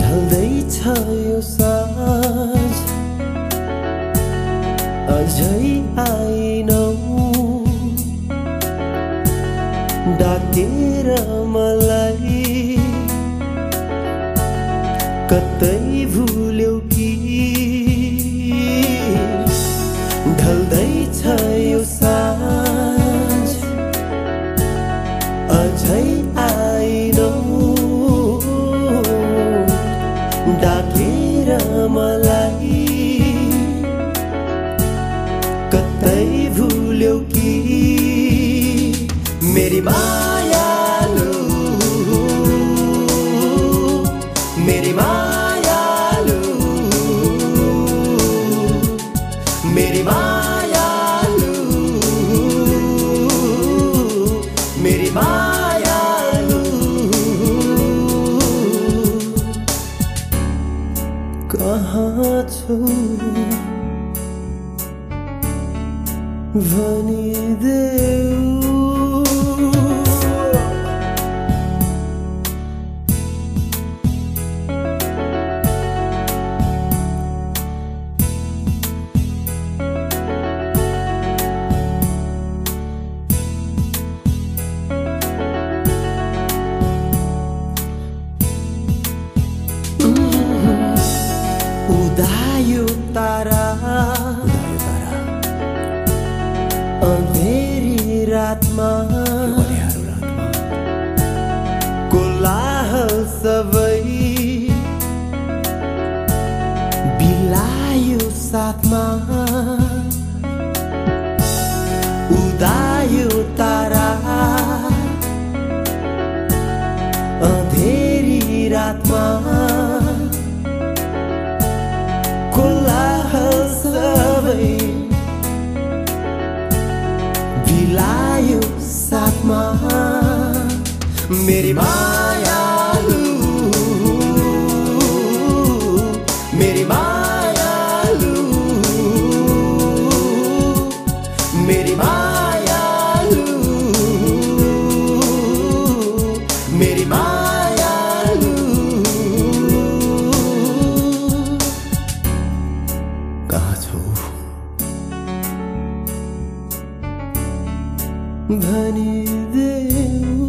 ढल्दैछ यो साँझ। अझै आइनौ। डाकेर मलाई कतै भुल्यौ कि? ढल्दैछ यो साँझ। अझै कतै भुल्यौ कि मेरी मायालु मेरी मायालु मेरी मायालु मेरी मायालु कहाँ छौ? Vani Deus. मेरी मायालु मेरी मायालु मेरी मायालु मेरी मायालु कहाँ छौ? भनिदेऊ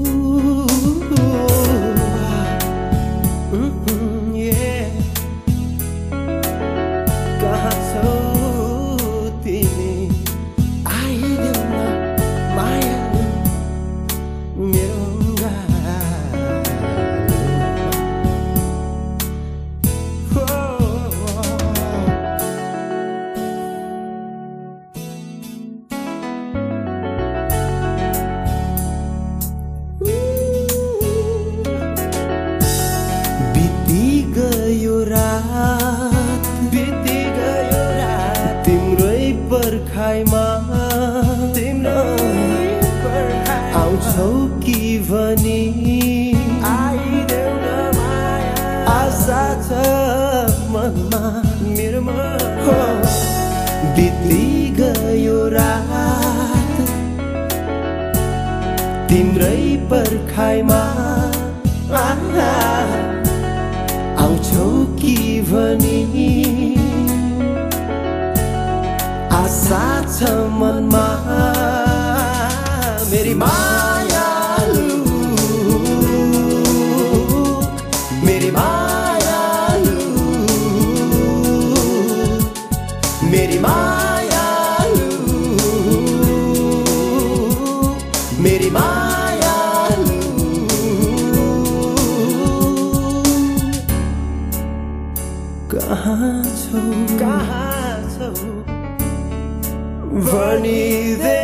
कि भनी आइदेऊ न माया आशा छ मनमा मेरोमा बिति गयो रात तिम्रै पर्खाइमा आउँछौ कि भनी आशा छ मनमा मेरी मायालु मेरी मायालु कहाँ छौ? कहाँ छौ? भनिदे